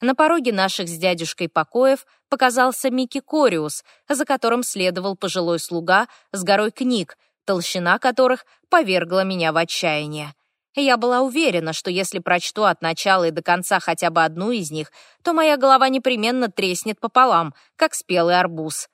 На пороге наших с дядюшкой покоев показался Микки Кориус, за которым следовал пожилой слуга с горой книг, толщина которых повергла меня в отчаяние. Я была уверена, что если прочту от начала и до конца хотя бы одну из них, то моя голова непременно треснет пополам, как спелый арбуз.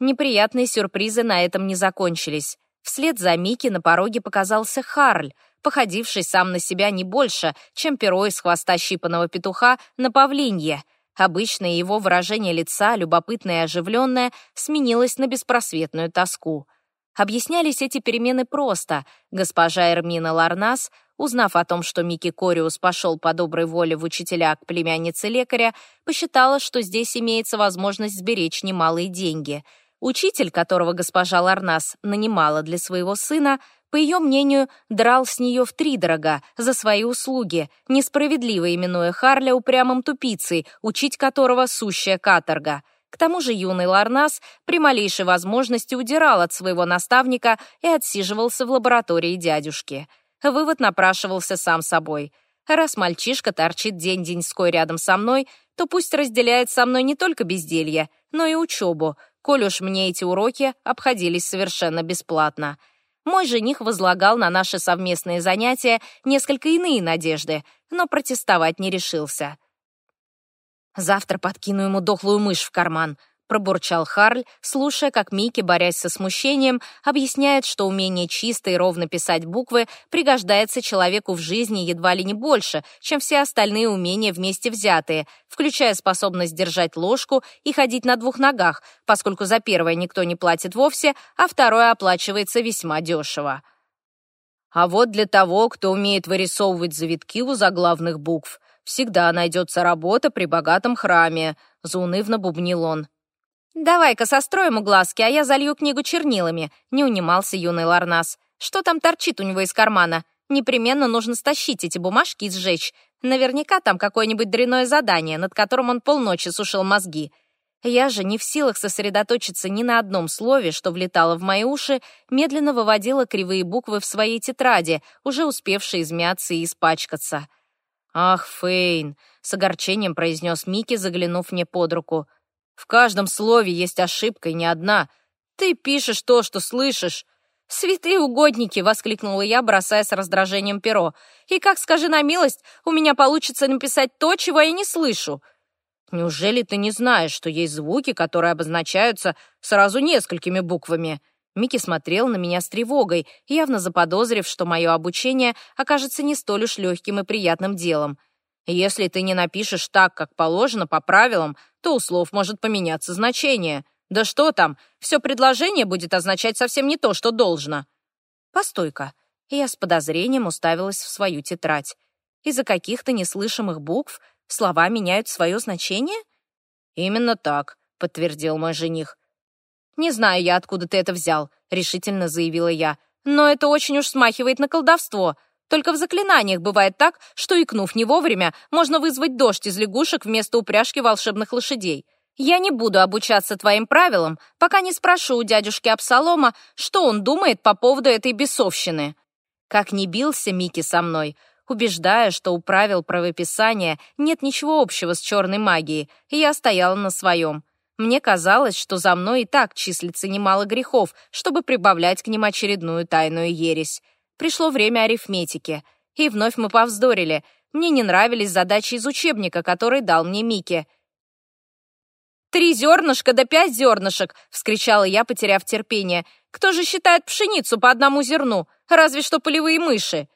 Неприятные сюрпризы на этом не закончились. Вслед за Микки на пороге показался Харль, походивший сам на себя не больше, чем перо из хвоста щипанного петуха на павлинье. Обычное его выражение лица, любопытное и оживленное, сменилось на беспросветную тоску. Объяснялись эти перемены просто. Госпожа Эрмина Ларнас, узнав о том, что Микки Кориус пошел по доброй воле в учителя к племяннице лекаря, посчитала, что здесь имеется возможность сберечь немалые деньги. Учитель, которого госпожа Ларнас нанимала для своего сына, по ее мнению, драл с нее втридорога за свои услуги, несправедливо именуя Харля упрямым тупицей, учить которого сущая каторга — к тому же юный Ларнас при малейшей возможности удирал от своего наставника и отсиживался в лаборатории дядюшки. Вывод напрашивался сам собой. Раз мальчишка торчит день-деньской рядом со мной, то пусть разделяет со мной не только безделье, но и учебу, коль уж мне эти уроки обходились совершенно бесплатно. Мой жених возлагал на наши совместные занятия несколько иные надежды, но протестовать не решился. «Завтра подкину ему дохлую мышь в карман», — пробурчал Харль, слушая, как Микки, борясь со смущением, объясняет, что умение чисто и ровно писать буквы пригождается человеку в жизни едва ли не больше, чем все остальные умения вместе взятые, включая способность держать ложку и ходить на двух ногах, поскольку за первое никто не платит вовсе, а второе оплачивается весьма дешево. А вот для того, кто умеет вырисовывать завитки у заглавных букв, всегда найдется работа при богатом храме», — заунывно бубнил он. «Давай-ка состроим глазки, а я залью книгу чернилами», — не унимался юный Ларнас. «Что там торчит у него из кармана? Непременно нужно стащить эти бумажки и сжечь. Наверняка там какое-нибудь дрянное задание, над которым он полночи сушил мозги». Я же, не в силах сосредоточиться ни на одном слове, что влетало в мои уши, медленно выводила кривые буквы в своей тетради, уже успевшие измяться и испачкаться. «Ах, Фейн!» — с огорчением произнес Микки, заглянув мне под руку. «В каждом слове есть ошибка, и не одна. Ты пишешь то, что слышишь». «Святые угодники!» — воскликнула я, бросая с раздражением перо. «И как, скажи на милость, у меня получится написать то, чего я не слышу?» «Неужели ты не знаешь, что есть звуки, которые обозначаются сразу несколькими буквами?» Микки смотрел на меня с тревогой, явно заподозрив, что мое обучение окажется не столь уж легким и приятным делом. Если ты не напишешь так, как положено, по правилам, то у слов может поменяться значение. Да что там, все предложение будет означать совсем не то, что должно. Постой-ка. Я с подозрением уставилась в свою тетрадь. Из-за каких-то неслышимых букв слова меняют свое значение? Именно так, подтвердил мой жених. «Не знаю я, откуда ты это взял», — решительно заявила я. «Но это очень уж смахивает на колдовство. Только в заклинаниях бывает так, что, икнув не вовремя, можно вызвать дождь из лягушек вместо упряжки волшебных лошадей. Я не буду обучаться твоим правилам, пока не спрошу у дядюшки Абсалома, что он думает по поводу этой бесовщины». Как не бился Микки со мной, убеждая, что у правил правописания нет ничего общего с черной магией, я стояла на своем. Мне казалось, что за мной и так числится немало грехов, чтобы прибавлять к ним очередную тайную ересь. Пришло время арифметики. И вновь мы повздорили. Мне не нравились задачи из учебника, который дал мне Микки. «Три зернышка да пять зернышек!» — вскричала я, потеряв терпение. «Кто же считает пшеницу по одному зерну? Разве что полевые мыши!»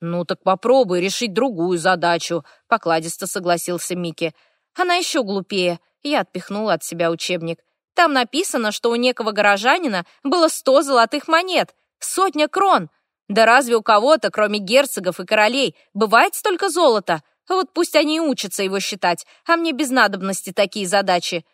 «Ну так попробуй решить другую задачу», — покладисто согласился Микки. «Она еще глупее. Я отпихнула от себя учебник. Там написано, что у некого горожанина было сто золотых монет, сотня крон. Да разве у кого-то, кроме герцогов и королей, бывает столько золота? Вот пусть они и учатся его считать, а мне без надобности такие задачи.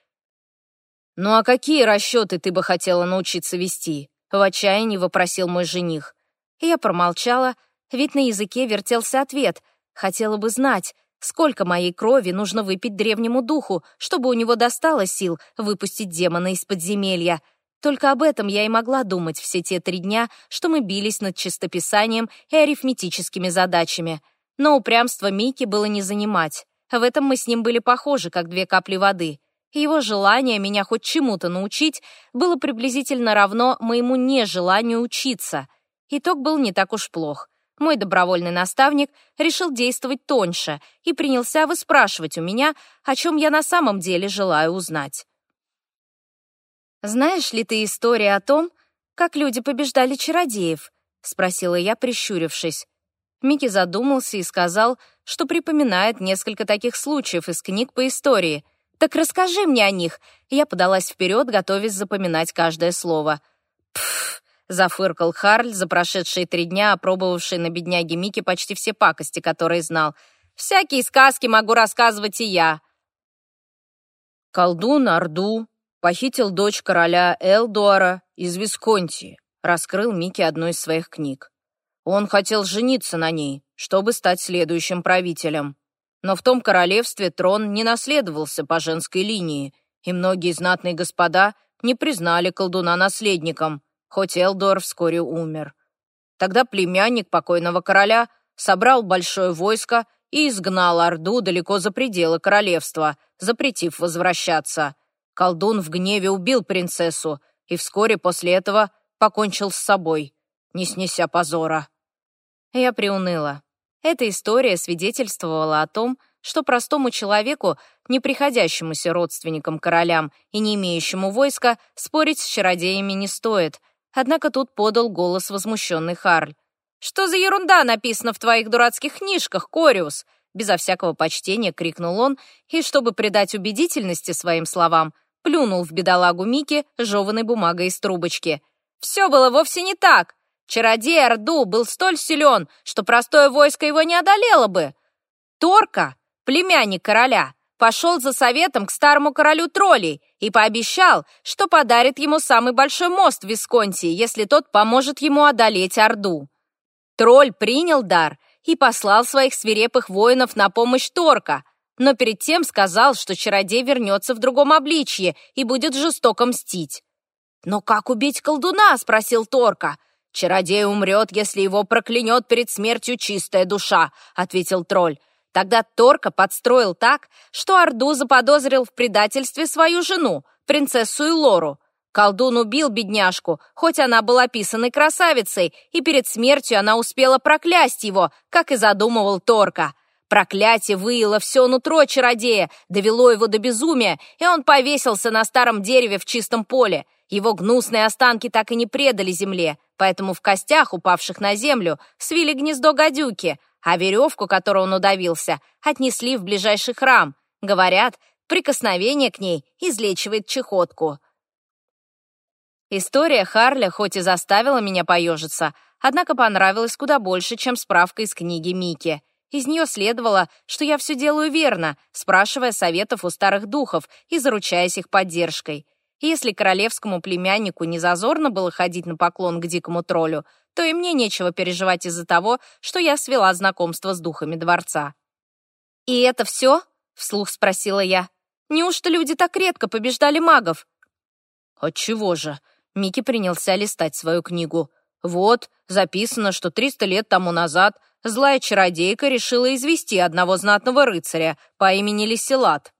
«Ну а какие расчеты ты бы хотела научиться вести?» — в отчаянии вопросил мой жених. Я промолчала, ведь на языке вертелся ответ. Хотела бы знать, Сколько моей крови нужно выпить древнему духу, чтобы у него достало сил выпустить демона из подземелья? Только об этом я и могла думать все те три дня, что мы бились над чистописанием и арифметическими задачами. Но упрямство Мики было не занимать. В этом мы с ним были похожи, как две капли воды. Его желание меня хоть чему-то научить было приблизительно равно моему нежеланию учиться. Итог был не так уж плох. Мой добровольный наставник решил действовать тоньше и принялся выспрашивать у меня, о чем я на самом деле желаю узнать. «Знаешь ли ты историю о том, как люди побеждали чародеев?» — спросила я, прищурившись. Микки задумался и сказал, что припоминает несколько таких случаев из книг по истории. «Так расскажи мне о них!» Я подалась вперед, готовясь запоминать каждое слово. «Пф!» — зафыркал Харль, за прошедшие три дня опробовавший на бедняге Микки почти все пакости, которые знал. «Всякие сказки могу рассказывать и я!» Колдун Орду похитил дочь короля Элдуара из Висконти, раскрыл Микки одну из своих книг. Он хотел жениться на ней, чтобы стать следующим правителем. Но в том королевстве трон не наследовался по женской линии, и многие знатные господа не признали колдуна наследником, хоть Элдор вскоре умер. Тогда племянник покойного короля собрал большое войско и изгнал Орду далеко за пределы королевства, запретив возвращаться. Колдун в гневе убил принцессу и вскоре после этого покончил с собой не снеся позора. Я приуныла. Эта история свидетельствовала о том, что простому человеку, не приходящемуся родственникам королям и не имеющему войска, спорить с чародеями не стоит. Однако тут подал голос возмущенный Харль. «Что за ерунда написана в твоих дурацких книжках, Кориус?» Безо всякого почтения крикнул он, и, чтобы придать убедительности своим словам, плюнул в бедолагу Мики жеванной бумагой из трубочки. «Все было вовсе не так. Чародей Орду был столь силен, что простое войско его не одолело бы. Торка, племянник короля, пошел за советом к старому королю троллей и пообещал, что подарит ему самый большой мост в Висконсии, если тот поможет ему одолеть Орду. Тролль принял дар и послал своих свирепых воинов на помощь Торка, но перед тем сказал, что чародей вернется в другом обличье и будет жестоко мстить. «Но как убить колдуна?» — спросил Торка. «Чародей умрет, если его проклянет перед смертью чистая душа», — ответил тролль. Тогда Торка подстроил так, что Орду заподозрил в предательстве свою жену, принцессу Илору. Колдун убил бедняжку, хоть она была писаной красавицей, и перед смертью она успела проклясть его, как и задумывал Торка. Проклятие выило все нутро чародея, довело его до безумия, и он повесился на старом дереве в чистом поле. Его гнусные останки так и не предали земле, поэтому в костях, упавших на землю, свили гнездо гадюки, а веревку, которой он удавился, отнесли в ближайший храм. Говорят, прикосновение к ней излечивает чехотку. История Харля хоть и заставила меня поежиться, однако понравилась куда больше, чем справка из книги Мики. Из нее следовало, что я все делаю верно, спрашивая советов у старых духов и заручаясь их поддержкой. Если королевскому племяннику не зазорно было ходить на поклон к дикому троллю, то и мне нечего переживать из-за того, что я свела знакомство с духами дворца. «И это все?» — вслух спросила я. «Неужто люди так редко побеждали магов?» «Отчего же?» — Микки принялся листать свою книгу. «Вот, записано, что триста лет тому назад злая чародейка решила извести одного знатного рыцаря по имени Лисилат.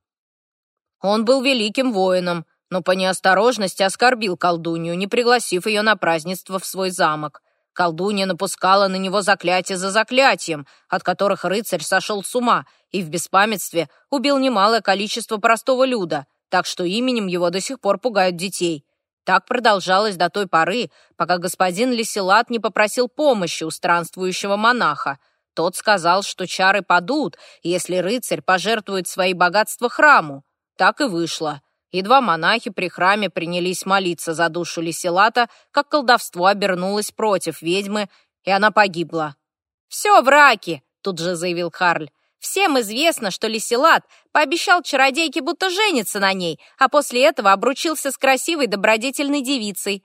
Он был великим воином, но по неосторожности оскорбил колдунью, не пригласив ее на празднество в свой замок. Колдунья напускала на него заклятие за заклятием, от которых рыцарь сошел с ума и в беспамятстве убил немалое количество простого люда, так что именем его до сих пор пугают детей. Так продолжалось до той поры, пока господин Лисилат не попросил помощи у странствующего монаха. Тот сказал, что чары падут, если рыцарь пожертвует свои богатства храму. Так и вышло. Едва монахи при храме принялись молиться за душу Лисилата, как колдовство обернулось против ведьмы, и она погибла. «Все враки!» — тут же заявил Харль. «Всем известно, что Лисилат пообещал чародейке, будто женится на ней, а после этого обручился с красивой добродетельной девицей.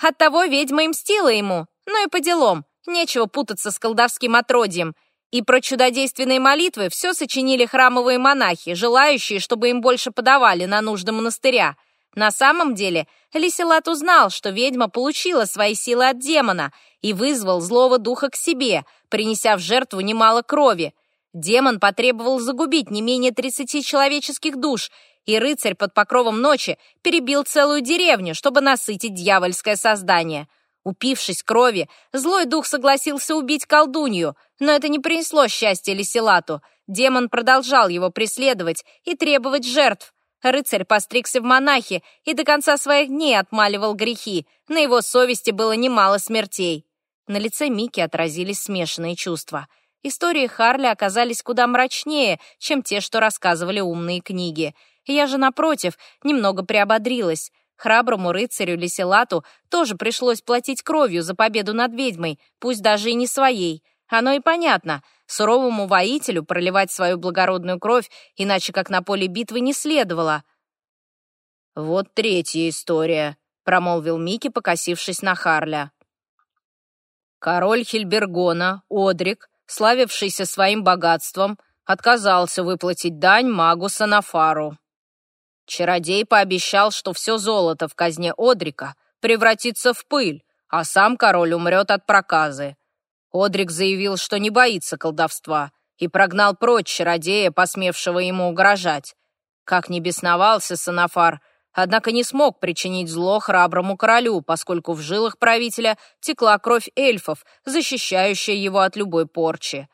Оттого ведьма и мстила ему. Ну и по делам, нечего путаться с колдовским отродьем. И про чудодейственные молитвы все сочинили храмовые монахи, желающие, чтобы им больше подавали на нужды монастыря. На самом деле, Лиселат узнал, что ведьма получила свои силы от демона и вызвал злого духа к себе, принеся в жертву немало крови. Демон потребовал загубить не менее 30 человеческих душ, и рыцарь под покровом ночи перебил целую деревню, чтобы насытить дьявольское создание. Упившись крови, злой дух согласился убить колдунью, но это не принесло счастья Лисилату. Демон продолжал его преследовать и требовать жертв. Рыцарь постригся в монахи и до конца своих дней отмаливал грехи. На его совести было немало смертей. На лице Мики отразились смешанные чувства. Истории Харли оказались куда мрачнее, чем те, что рассказывали умные книги. Я же, напротив, немного приободрилась. Храброму рыцарю Лиселату тоже пришлось платить кровью за победу над ведьмой, пусть даже и не своей. Оно и понятно. Суровому воителю проливать свою благородную кровь, иначе как на поле битвы не следовало. «Вот третья история», — промолвил Микки, покосившись на Харля. Король Хильбергона, Одрик, славившийся своим богатством, отказался выплатить дань магу Санафару. Чародей пообещал, что все золото в казне Одрика превратится в пыль, а сам король умрет от проказы. Одрик заявил, что не боится колдовства, и прогнал прочь чародея, посмевшего ему угрожать. Как ни бесновался Санафар, однако не смог причинить зло храброму королю, поскольку в жилах правителя текла кровь эльфов, защищающая его от любой порчи.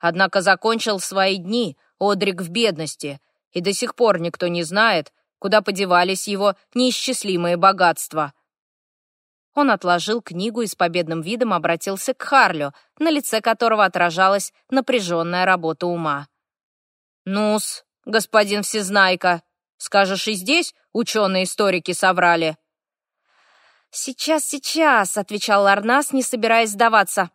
Однако закончил свои дни Одрик в бедности, и до сих пор никто не знает, куда подевались его неисчислимые богатства. Он отложил книгу и с победным видом обратился к Харлю, на лице которого отражалась напряженная работа ума. «Ну-с, господин Всезнайка, скажешь, и здесь ученые-историки соврали?» «Сейчас, сейчас», — отвечал Ларнас, не собираясь сдаваться.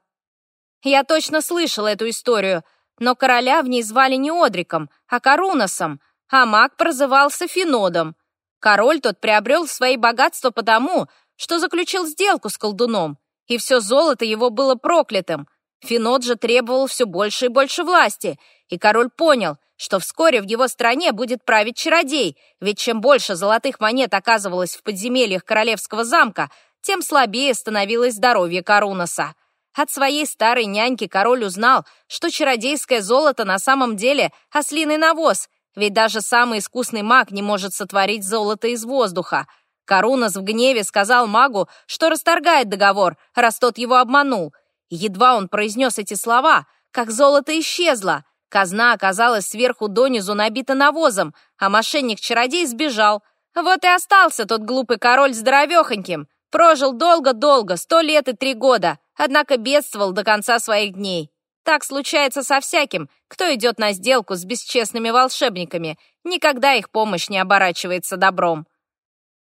«Я точно слышал эту историю, но короля в ней звали не Одриком, а Каруносом, а маг прозывался Финодом. Король тот приобрел свои богатства потому, что заключил сделку с колдуном, и все золото его было проклятым. Финод же требовал все больше и больше власти, и король понял, что вскоре в его стране будет править чародей, ведь чем больше золотых монет оказывалось в подземельях королевского замка, тем слабее становилось здоровье Каруноса. От своей старой няньки король узнал, что чародейское золото на самом деле ослиный навоз, ведь даже самый искусный маг не может сотворить золото из воздуха. Карунас в гневе сказал магу, что расторгает договор, раз тот его обманул. Едва он произнес эти слова, как золото исчезло. Казна оказалась сверху донизу набита навозом, а мошенник-чародей сбежал. Вот и остался тот глупый король здоровехоньким. Прожил долго-долго, сто лет и три года, однако бедствовал до конца своих дней. Так случается со всяким, кто идет на сделку с бесчестными волшебниками. Никогда их помощь не оборачивается добром.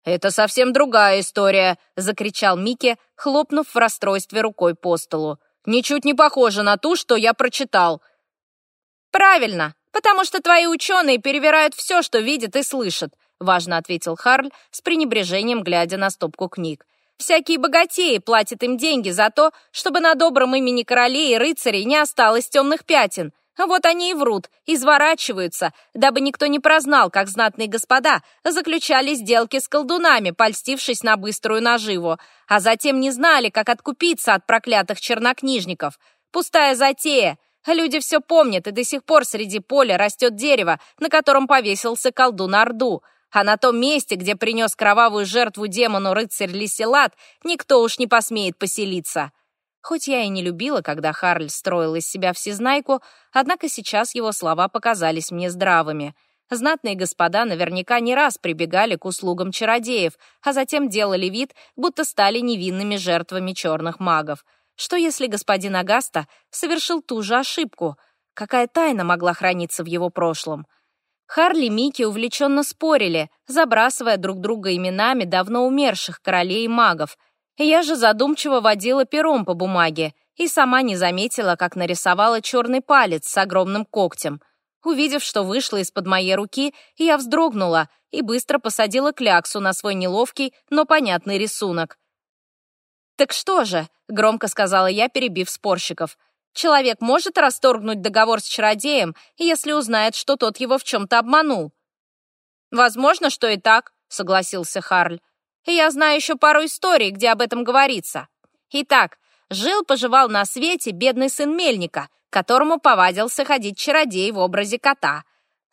«Это совсем другая история», — закричал Микки, хлопнув в расстройстве рукой по столу. «Ничуть не похоже на ту, что я прочитал». «Правильно, потому что твои ученые перевирают все, что видят и слышат», — важно ответил Харль с пренебрежением, глядя на стопку книг. Всякие богатеи платят им деньги за то, чтобы на добром имени королей и рыцарей не осталось темных пятен. Вот они и врут, изворачиваются, дабы никто не прознал, как знатные господа заключали сделки с колдунами, польстившись на быструю наживу, а затем не знали, как откупиться от проклятых чернокнижников. Пустая затея. Люди все помнят, и до сих пор среди поля растет дерево, на котором повесился колдун Орду а на том месте, где принес кровавую жертву демону рыцарь Лиселат, никто уж не посмеет поселиться. Хоть я и не любила, когда Харль строил из себя всезнайку, однако сейчас его слова показались мне здравыми. Знатные господа наверняка не раз прибегали к услугам чародеев, а затем делали вид, будто стали невинными жертвами черных магов. Что если господин Агаста совершил ту же ошибку? Какая тайна могла храниться в его прошлом? Харли и Микки увлеченно спорили, забрасывая друг друга именами давно умерших королей и магов. Я же задумчиво водила пером по бумаге и сама не заметила, как нарисовала черный палец с огромным когтем. Увидев, что вышло из-под моей руки, я вздрогнула и быстро посадила кляксу на свой неловкий, но понятный рисунок. «Так что же?» — громко сказала я, перебив спорщиков — Человек может расторгнуть договор с чародеем, если узнает, что тот его в чем-то обманул. «Возможно, что и так», — согласился Харль. «Я знаю еще пару историй, где об этом говорится. Итак, Жил-поживал на свете бедный сын мельника, которому повадился ходить чародей в образе кота.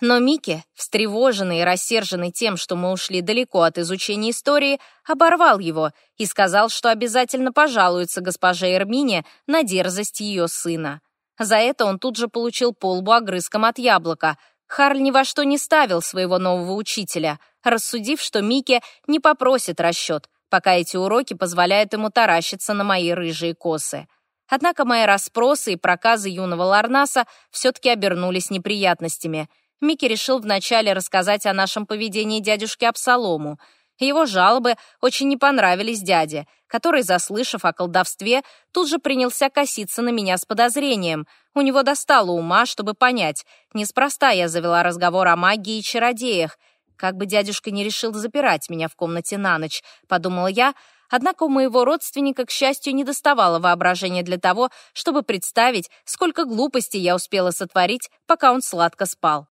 Но Микки, встревоженный и рассерженный тем, что мы ушли далеко от изучения истории, оборвал его и сказал, что обязательно пожалуется госпоже Эрмине на дерзость ее сына. За это он тут же получил полбу огрызком от яблока. Харль ни во что не ставил своего нового учителя, рассудив, что Микки не попросит расчет, пока эти уроки позволяют ему таращиться на мои рыжие косы. Однако мои расспросы и проказы юного Ларнаса все-таки обернулись неприятностями — Микки решил вначале рассказать о нашем поведении дядюшке Абсалому. Его жалобы очень не понравились дяде, который, заслышав о колдовстве, тут же принялся коситься на меня с подозрением. У него достало ума, чтобы понять. Неспроста я завела разговор о магии и чародеях. Как бы дядюшка не решил запирать меня в комнате на ночь, подумала я, Однако у моего родственника, к счастью, не доставало воображения для того, чтобы представить, сколько глупостей я успела сотворить, пока он сладко спал.